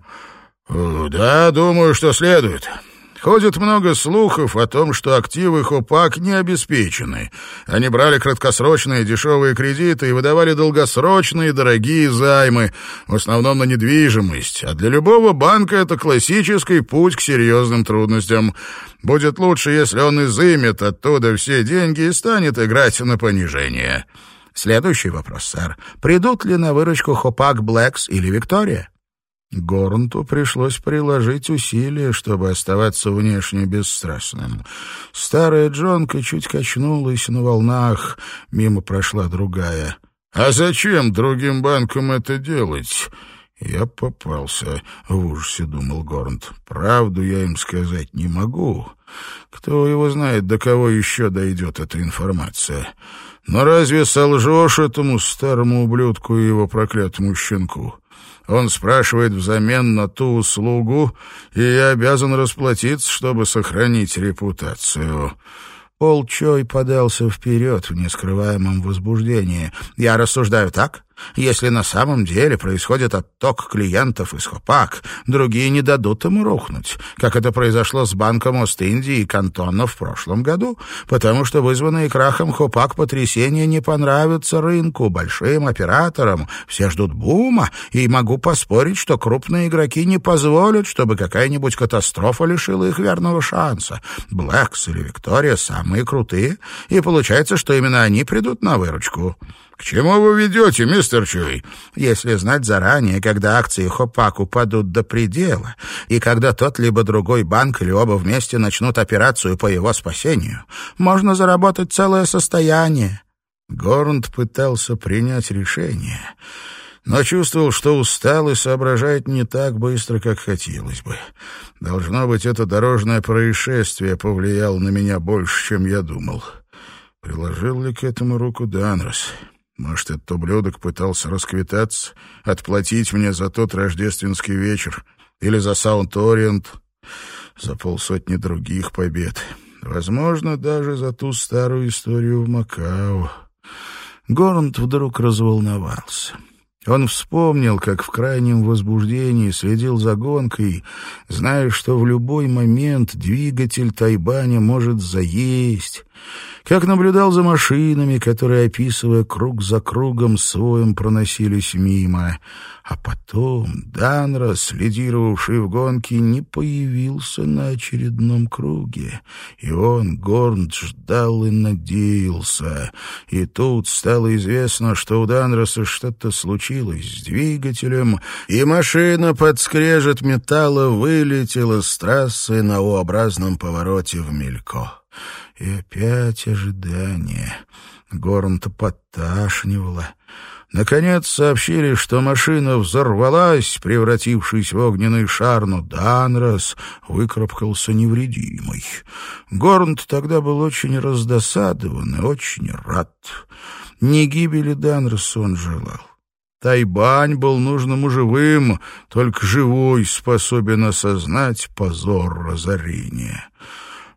«Да, думаю, что следует. Ходит много слухов о том, что активы Хопак не обеспечены. Они брали краткосрочные дешевые кредиты и выдавали долгосрочные дорогие займы, в основном на недвижимость. А для любого банка это классический путь к серьезным трудностям. Будет лучше, если он изымет оттуда все деньги и станет играть на понижение. Следующий вопрос, сэр. Придут ли на выручку Хопак Блэкс или Виктория? Горнту пришлось приложить усилия, чтобы оставаться внешне бесстрастным. Старая Джонка чуть качнулась на волнах, мимо прошла другая. «А зачем другим банкам это делать?» «Я попался», — в ужасе думал Горнт. «Правду я им сказать не могу. Кто его знает, до кого еще дойдет эта информация. Но разве солжешь этому старому ублюдку и его проклятому щенку?» Он спрашивает взамен на ту услугу, и я обязан расплатиться, чтобы сохранить репутацию. Пол Чой подался вперед в нескрываемом возбуждении. «Я рассуждаю так? Если на самом деле происходит отток клиентов из Хопак, другие не дадут ему рухнуть, как это произошло с Банком Ост-Индии и Кантона в прошлом году, потому что вызванные крахом Хопак потрясения не понравятся рынку, большим операторам, все ждут бума, и могу поспорить, что крупные игроки не позволят, чтобы какая-нибудь катастрофа лишила их верного шанса. Блэкс или Виктория самые крутые, и получается, что именно они придут на выручку. «К чему вы ведете, мистер Чуй?» «Если знать заранее, когда акции Хопак упадут до предела, и когда тот либо другой банк или оба вместе начнут операцию по его спасению, можно заработать целое состояние». Горнт пытался принять решение, но чувствовал, что устал и соображает не так быстро, как хотелось бы. Должно быть, это дорожное происшествие повлияло на меня больше, чем я думал. Приложил ли к этому руку Данрос? Может, этот ублюдок пытался расквитаться, отплатить мне за тот рождественский вечер или за Саунд-Ориент, за полсотни других побед. Возможно, даже за ту старую историю в Макао. Горнт вдруг разволновался. Он вспомнил, как в крайнем возбуждении следил за гонкой, зная, что в любой момент двигатель Тайбаня может заесть, как наблюдал за машинами, которые, описывая круг за кругом, своим проносились мимо. А потом Данрос, лидировавший в гонке, не появился на очередном круге. И он, Горнт, ждал и надеялся. И тут стало известно, что у Данроса что-то случилось с двигателем, и машина под скрежет металла вылетела с трассы на U-образном повороте в Мелько. И опять ожидание. Горн-то подташнивало. Наконец сообщили, что машина взорвалась, превратившись в огненный шар, но Данрос выкарабкался невредимый. Горнт тогда был очень раздосадован и очень рад. Не гибели Данроса он желал. Тайбань был нужным живым, только живой способен осознать позор разорения.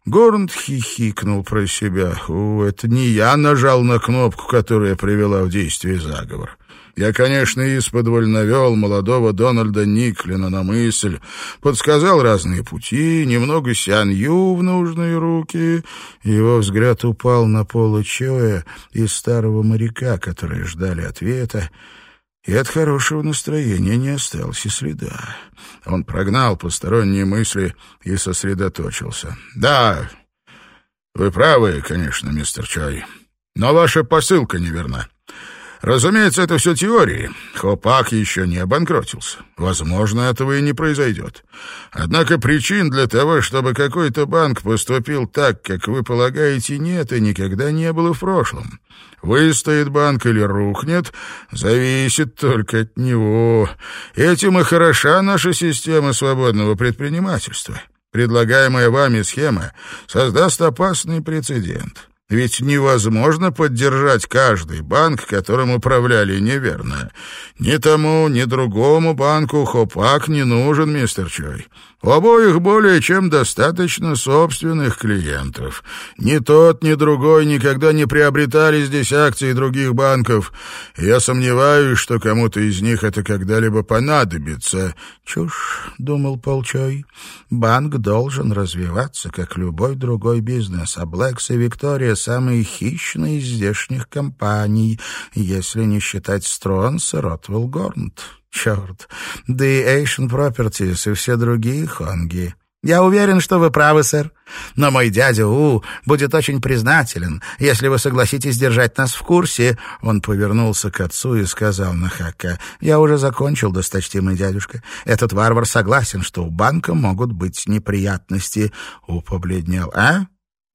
Горнт хихикнул про себя. «О, это не я нажал на кнопку, которая привела в действие заговор. Я, конечно, исподволь навел молодого Дональда Никлина на мысль, подсказал разные пути, немного сянью в нужные руки. Его взгляд упал на Пола Чоя и старого моряка, которые ждали ответа, и от хорошего настроения не осталось и следа. Он прогнал посторонние мысли и сосредоточился. «Да, вы правы, конечно, мистер Чай, но ваша посылка неверна. Разумеется, это все теории. Хопак еще не обанкротился. Возможно, этого и не произойдет. Однако причин для того, чтобы какой-то банк поступил так, как вы полагаете, нет и никогда не было в прошлом. Выстоит банк или рухнет, зависит только от него. Этим и хороша наша система свободного предпринимательства. Предлагаемая вами схема создаст опасный прецедент. Ведь невозможно поддержать каждый банк, которым управляли неверно. Ни тому, ни другому банку Хопак не нужен, мистер Чой. У обоих более чем достаточно собственных клиентов. Ни тот, ни другой никогда не приобретали здесь акции других банков. Я сомневаюсь, что кому-то из них это когда-либо понадобится. Чушь, — думал Полчой. Банк должен развиваться, как любой другой бизнес, а Блэкс и Виктория — самые хищные из здешних компаний, если не считать Стронс и Ротвелл Горнт. Черт, да и Asian Properties и все другие хонги. Я уверен, что вы правы, сэр. Но мой дядя У будет очень признателен, если вы согласитесь держать нас в курсе. Он повернулся к отцу и сказал на Хака, «Я уже закончил, досточтимый дядюшка. Этот варвар согласен, что у банка могут быть неприятности». У побледнел. «А?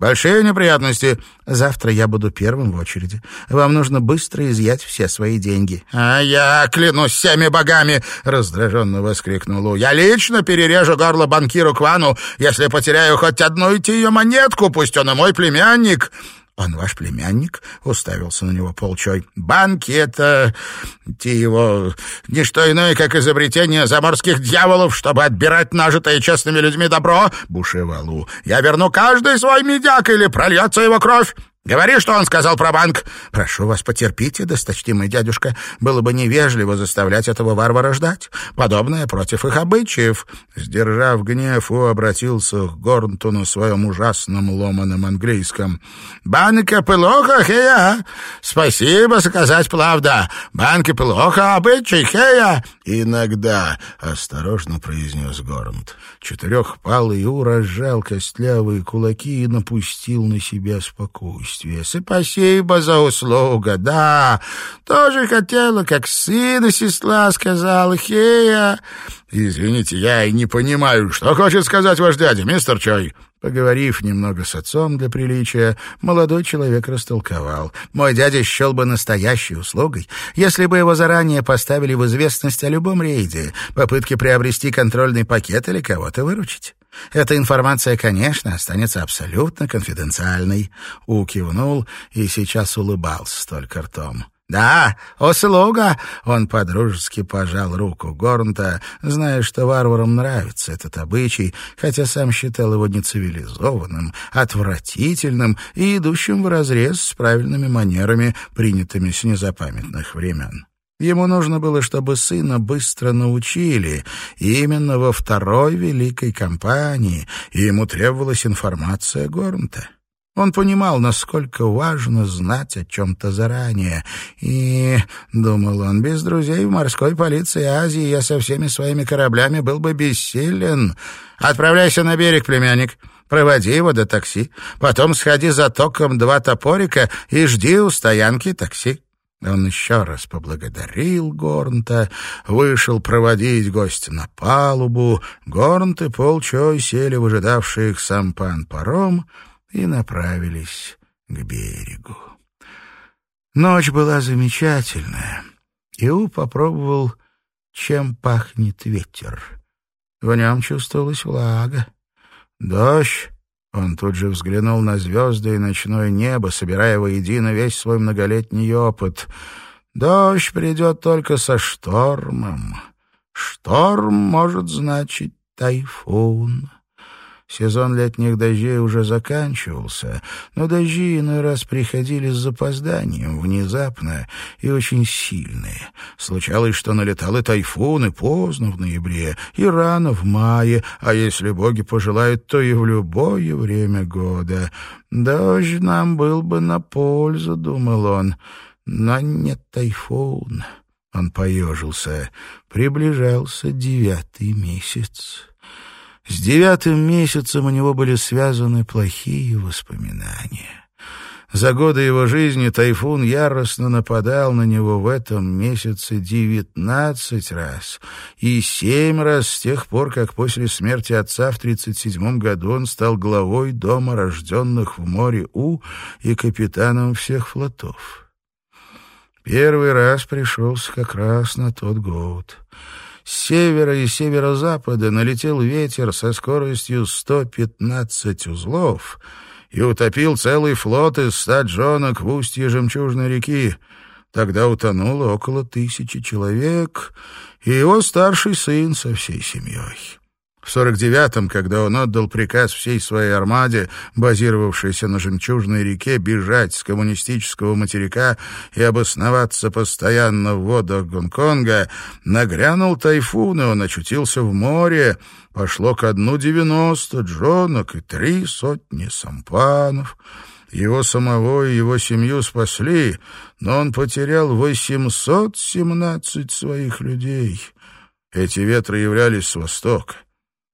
Большие неприятности. Завтра я буду первым в очереди. Вам нужно быстро изъять все свои деньги. А я клянусь всеми богами, раздраженно воскликнул Лу. Я лично перережу горло банкиру Квану, если потеряю хоть одну ее монетку, пусть он и мой племянник. «Он ваш племянник?» — уставился на него полчой. «Банки — это... его... не что иное, как изобретение заморских дьяволов, чтобы отбирать нажитое честными людьми добро!» — бушевал У. «Я верну каждый свой медяк, или прольется его кровь!» Говори, что он сказал про банк. Прошу вас, потерпите, досточтимый дядюшка. Было бы невежливо заставлять этого варвара ждать. Подобное против их обычаев. Сдержав гнев, У обратился к Горнту на своем ужасном ломаном английском. «Банка плохо, хея! Спасибо, сказать правда. Банка плохо, обычай, хея!» «Иногда», — осторожно произнес Горнт. Четырехпалый У разжал костлявые кулаки и напустил на себя спокойствие. Спасибо за услугу, да. Тоже хотела, как сына сестра сказала, Хея. Извините, я и не понимаю, что хочет сказать ваш дядя, мистер Чой. Поговорив немного с отцом для приличия, молодой человек растолковал. Мой дядя счел бы настоящей услугой, если бы его заранее поставили в известность о любом рейде, попытке приобрести контрольный пакет или кого-то выручить. Эта информация, конечно, останется абсолютно конфиденциальной. У кивнул и сейчас улыбался только ртом. «Да, услуга!» — он подружески пожал руку Горнта, зная, что варварам нравится этот обычай, хотя сам считал его нецивилизованным, отвратительным и идущим вразрез с правильными манерами, принятыми с незапамятных времен. Ему нужно было, чтобы сына быстро научили, именно во второй великой кампании, и ему требовалась информация Горнта. Он понимал, насколько важно знать о чем-то заранее. И, — думал он, — без друзей в морской полиции Азии я со всеми своими кораблями был бы бессилен. Отправляйся на берег, племянник. Проводи его до такси. Потом сходи за током два топорика и жди у стоянки такси. Он еще раз поблагодарил Горнта, вышел проводить гостя на палубу. Горнт и Полчой сели в ожидавший их сампан паром и направились к берегу. Ночь была замечательная. Иу попробовал, чем пахнет ветер. В нем чувствовалась влага. Дождь. Он тут же взглянул на звезды и ночное небо, собирая воедино весь свой многолетний опыт. Дождь придет только со штормом. Шторм может значить тайфун. Сезон летних дождей уже заканчивался, но дожди иной раз приходили с запозданием, внезапно и очень сильные. Случалось, что налетал и тайфун, и поздно в ноябре, и рано в мае, а если боги пожелают, то и в любое время года. Дождь нам был бы на пользу, думал он, но нет тайфуна. Он поежился. Приближался девятый месяц. С девятым месяцем у него были связаны плохие воспоминания. За годы его жизни тайфун яростно нападал на него в этом месяце девятнадцать раз и семь раз с тех пор, как после смерти отца в тридцать седьмом году он стал главой дома рожденных в море У и капитаном всех флотов. Первый раз пришелся как раз на тот год. С севера и северо-запада налетел ветер со скоростью 115 узлов и утопил целый флот из ста джонок в устье Жемчужной реки. Тогда утонуло около тысячи человек и его старший сын со всей семьей. В 49-м, когда он отдал приказ всей своей армаде, базировавшейся на Жемчужной реке, бежать с коммунистического материка и обосноваться постоянно в водах Гонконга, нагрянул тайфун, и он очутился в море. Пошло ко дну девяносто джонок и три сотни сампанов. Его самого и его семью спасли, но он потерял восемьсот семнадцать своих людей. Эти ветры являлись с востока.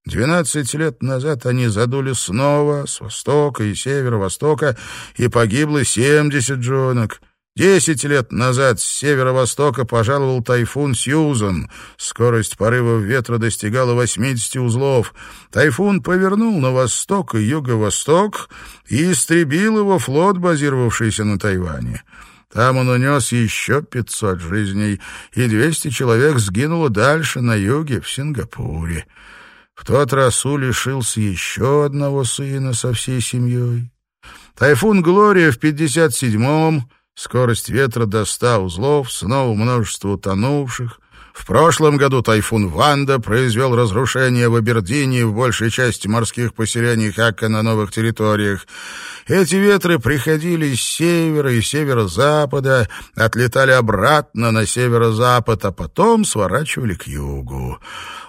Двенадцать лет назад они задули снова с востока и северо-востока, и погибло семьдесят джонок. Десять лет назад с северо-востока пожаловал тайфун Сьюзан. Скорость порывов ветра достигала 80 узлов. Тайфун повернул на восток и юго-восток и истребил его флот, базировавшийся на Тайване. Там он унес еще 500 жизней, и 200 человек сгинуло дальше, на юге, в Сингапуре. В тот раз У лишился еще одного сына со всей семьей. Тайфун «Глория» в 57-м, скорость ветра до 100 узлов, снова множество утонувших. В прошлом году тайфун «Ванда» произвел разрушение в Абердине в большей части морских поселений Хакка на новых территориях. Эти ветры приходили с севера и северо-запада, отлетали обратно на северо-запад, а потом сворачивали к югу.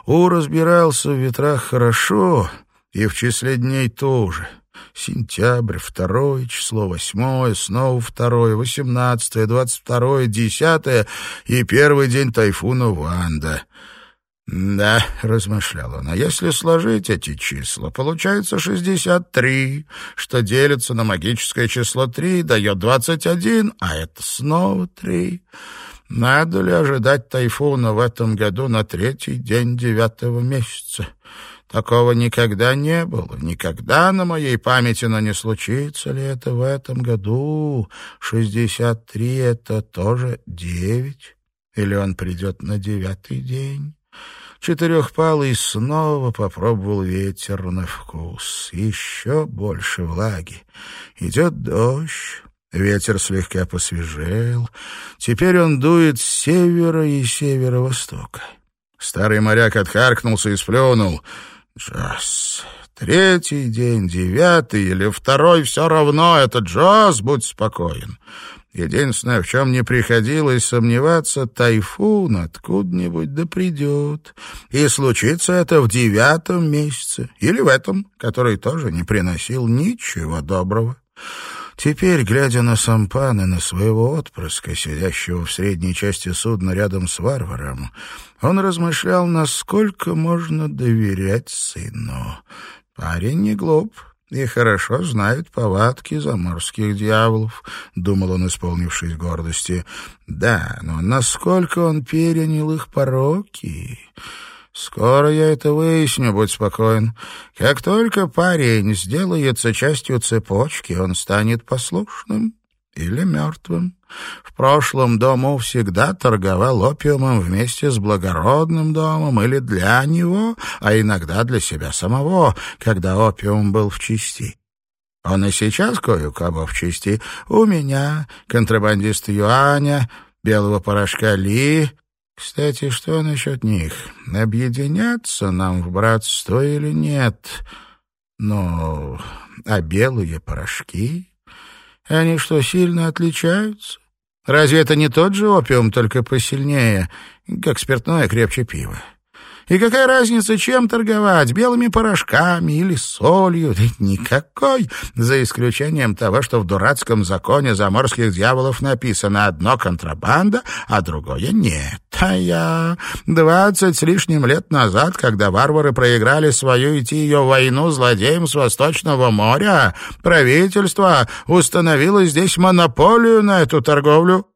У разбирался в ветрах хорошо и в числе дней тоже. Сентябрь, второе число, восьмое, снова второе, восемнадцатое, двадцать второе, десятое и первый день тайфуна Ванда. «Да», — размышлял он, — «а если сложить эти числа, получается шестьдесят три, что делится на магическое число три, дает двадцать один, а это снова три». Надо ли ожидать тайфуна в этом году на третий день девятого месяца? Такого никогда не было, никогда на моей памяти, но не случится ли это в этом году? Шестьдесят три — это тоже девять? Или он придет на девятый день? Четырехпалый снова попробовал ветер на вкус. Еще больше влаги. Идет дождь. Ветер слегка посвежел. Теперь он дует с севера и северо-востока. Старый моряк отхаркнулся и сплюнул. «Джаз, третий день, девятый или второй, все равно, это Джаз, будь спокоен. Единственное, в чем не приходилось сомневаться, тайфун откуда-нибудь да придет. И случится это в девятом месяце, или в этом, который тоже не приносил ничего доброго». Теперь, глядя на сампан и на своего отпрыска, сидящего в средней части судна рядом с варваром, он размышлял, насколько можно доверять сыну. Парень не глуп и хорошо знает повадки заморских дьяволов, — думал он, исполнившись гордости. Да, но насколько он перенял их пороки... Скоро я это выясню, будь спокоен. Как только парень сделается частью цепочки, он станет послушным или мертвым. В прошлом дому всегда торговал опиумом вместе с благородным домом или для него, а иногда для себя самого, когда опиум был в чести. Он и сейчас кое у кого в чести. У меня, контрабандист Юаня, белого порошка Ли, кстати, что насчет них? Объединяться нам в братство или нет? Ну, а белые порошки? Они что, сильно отличаются? Разве это не тот же опиум, только посильнее, как спиртное крепче пива? И какая разница, чем торговать, белыми порошками или солью? Никакой, за исключением того, что в дурацком законе заморских дьяволов написано одно контрабанда, а другое нет. А я двадцать с лишним лет назад, когда варвары проиграли свою идти ее войну злодеям с Восточного моря, правительство установило здесь монополию на эту торговлю.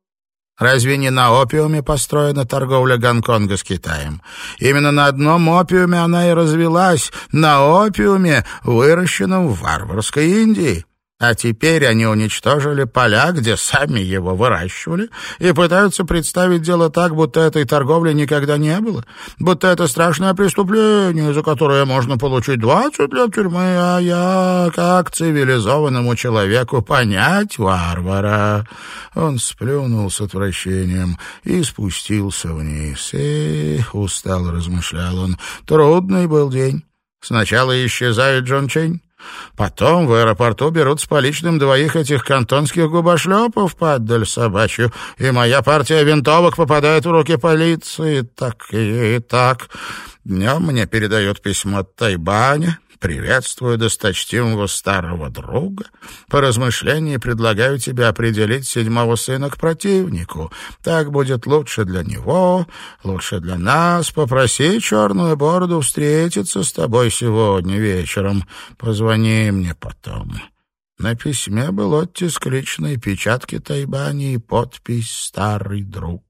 Разве не на опиуме построена торговля Гонконга с Китаем? Именно на одном опиуме она и развелась, на опиуме, выращенном в варварской Индии. А теперь они уничтожили поля, где сами его выращивали, и пытаются представить дело так, будто этой торговли никогда не было, будто это страшное преступление, за которое можно получить двадцать лет тюрьмы, а я, как цивилизованному человеку, понять варвара. Он сплюнул с отвращением и спустился вниз. «Эх, устал», — размышлял он, — «трудный был день». Сначала исчезает Джон Чень, Потом в аэропорту берут с поличным двоих этих кантонских губошлепов, падаль собачью, и моя партия винтовок попадает в руки полиции. Так и так. Днем мне передают письмо от Тайбаня, приветствую досточтимого старого друга. По размышлении предлагаю тебе определить седьмого сына к противнику. Так будет лучше для него, лучше для нас. Попроси черную бороду встретиться с тобой сегодня вечером. Позвони мне потом». На письме был оттиск личной печатки Тайбани и подпись «Старый друг».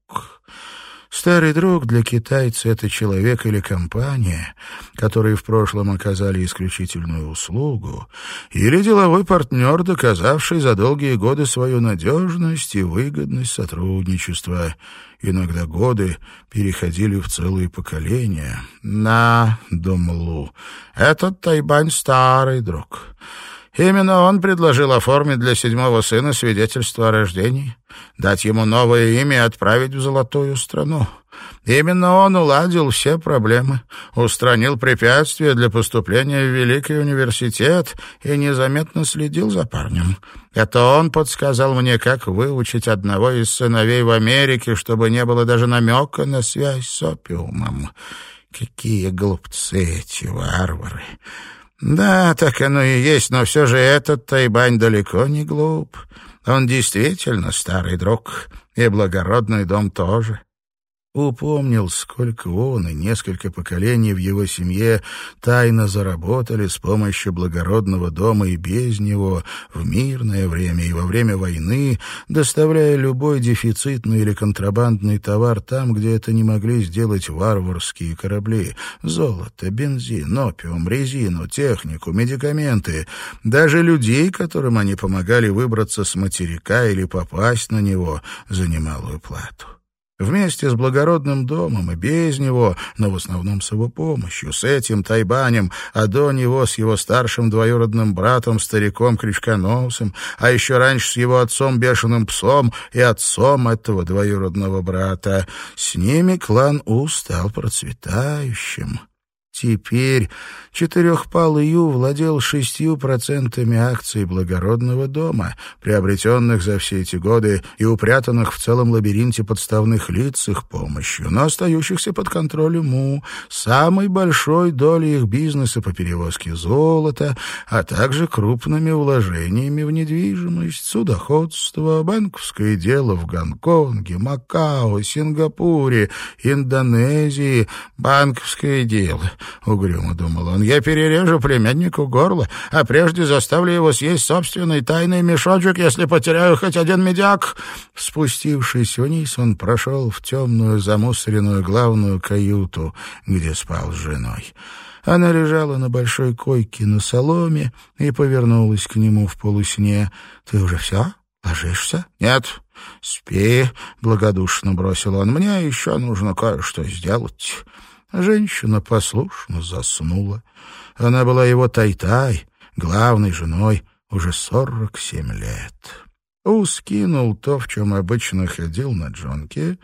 Старый друг для китайца — это человек или компания, которые в прошлом оказали исключительную услугу, или деловой партнер, доказавший за долгие годы свою надежность и выгодность сотрудничества. Иногда годы переходили в целые поколения. На, думал этот Тайбань старый друг. Именно он предложил оформить для седьмого сына свидетельство о рождении, дать ему новое имя и отправить в золотую страну. Именно он уладил все проблемы, устранил препятствия для поступления в Великий университет и незаметно следил за парнем. Это он подсказал мне, как выучить одного из сыновей в Америке, чтобы не было даже намека на связь с опиумом. Какие глупцы эти варвары! Да, так оно и есть, но все же этот Тайбань далеко не глуп. Он действительно старый друг, и благородный дом тоже. Упомнил, сколько он и несколько поколений в его семье тайно заработали с помощью благородного дома и без него в мирное время и во время войны, доставляя любой дефицитный или контрабандный товар там, где это не могли сделать варварские корабли. Золото, бензин, опиум, резину, технику, медикаменты. Даже людей, которым они помогали выбраться с материка или попасть на него за немалую плату. Вместе с благородным домом и без него, но в основном с его помощью, с этим Тайбанем, а до него с его старшим двоюродным братом, стариком Крючконосом, а еще раньше с его отцом Бешеным Псом и отцом этого двоюродного брата. С ними клан У стал процветающим. Теперь четырехпалый Ю владел шестью процентами акций благородного дома, приобретенных за все эти годы и упрятанных в целом лабиринте подставных лиц их помощью, но остающихся под контролем Му, самой большой долей их бизнеса по перевозке золота, а также крупными вложениями в недвижимость, судоходство, банковское дело в Гонконге, Макао, Сингапуре, Индонезии, банковское дело —— угрюмо думал он. «Я перережу племяннику горло, а прежде заставлю его съесть собственный тайный мешочек, если потеряю хоть один медяк». Спустившись вниз, он прошел в темную замусоренную главную каюту, где спал с женой. Она лежала на большой койке на соломе и повернулась к нему в полусне. «Ты уже все? Ложишься?» «Нет, спи», — благодушно бросил он. «Мне еще нужно кое-что сделать». Женщина послушно заснула. Она была его тай-тай, главной женой, уже сорок семь лет. У скинул то, в чем обычно ходил на джонке,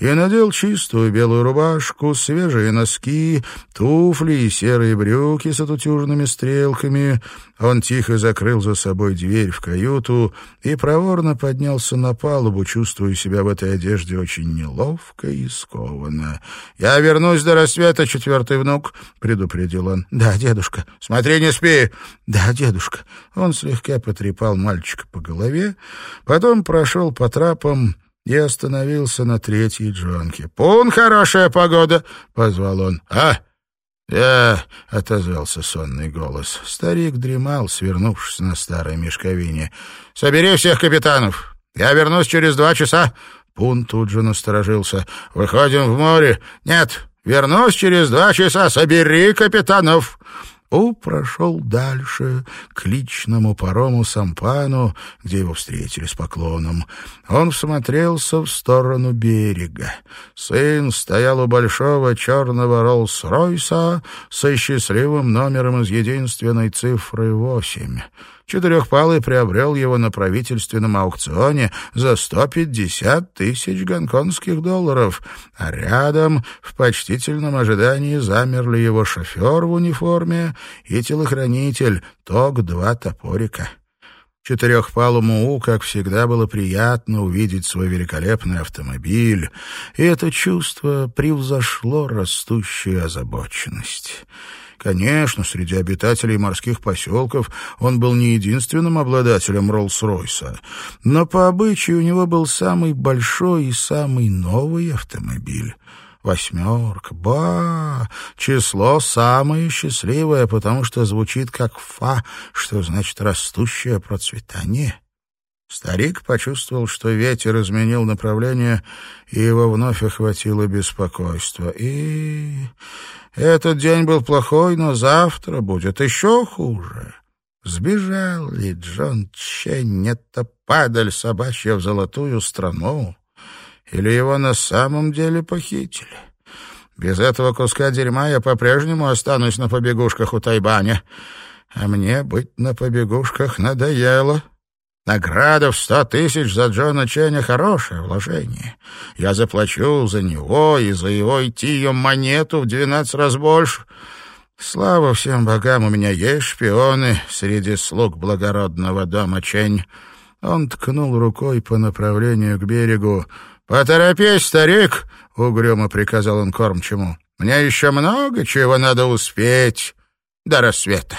и надел чистую белую рубашку, свежие носки, туфли и серые брюки с отутюжными стрелками. Он тихо закрыл за собой дверь в каюту и проворно поднялся на палубу, чувствуя себя в этой одежде очень неловко и скованно. «Я вернусь до рассвета, четвертый внук», — предупредил он. «Да, дедушка». «Смотри, не спи». «Да, дедушка». Он слегка потрепал мальчика по голове, Потом прошел по трапам и остановился на третьей джонке. «Пун, хорошая погода!» — позвал он. «А?» «Я...» — отозвался сонный голос. Старик дремал, свернувшись на старой мешковине. «Собери всех капитанов. Я вернусь через два часа». Пун тут же насторожился. «Выходим в море». «Нет, вернусь через два часа. Собери капитанов». У прошел дальше, к личному парому Сампану, где его встретили с поклоном. Он всмотрелся в сторону берега. Сын стоял у большого черного Роллс-Ройса со счастливым номером из единственной цифры восемь. Четырехпалый приобрел его на правительственном аукционе за 150 тысяч гонконгских долларов, а рядом в почтительном ожидании замерли его шофер в униформе и телохранитель Ток-2 топорика. Четырехпалому У, как всегда, было приятно увидеть свой великолепный автомобиль, и это чувство превзошло растущую озабоченность. Конечно, среди обитателей морских поселков он был не единственным обладателем Роллс-Ройса, но по обычаю у него был самый большой и самый новый автомобиль. Восьмерка. Ба! Число самое счастливое, потому что звучит как «фа», что значит «растущее процветание». Старик почувствовал, что ветер изменил направление, и его вновь охватило беспокойство. И этот день был плохой, но завтра будет еще хуже. Сбежал ли Джон Чень, это падаль собачья в золотую страну? Или его на самом деле похитили? Без этого куска дерьма я по-прежнему останусь на побегушках у Тайбаня. А мне быть на побегушках надоело. Награда в сто тысяч за Джона Ченя — хорошее вложение. Я заплачу за него и за его идти монету в двенадцать раз больше. Слава всем богам, у меня есть шпионы среди слуг благородного дома Чень. Он ткнул рукой по направлению к берегу. «Поторопись, старик!» — угрюмо приказал он кормчему. «Мне еще много чего надо успеть до рассвета».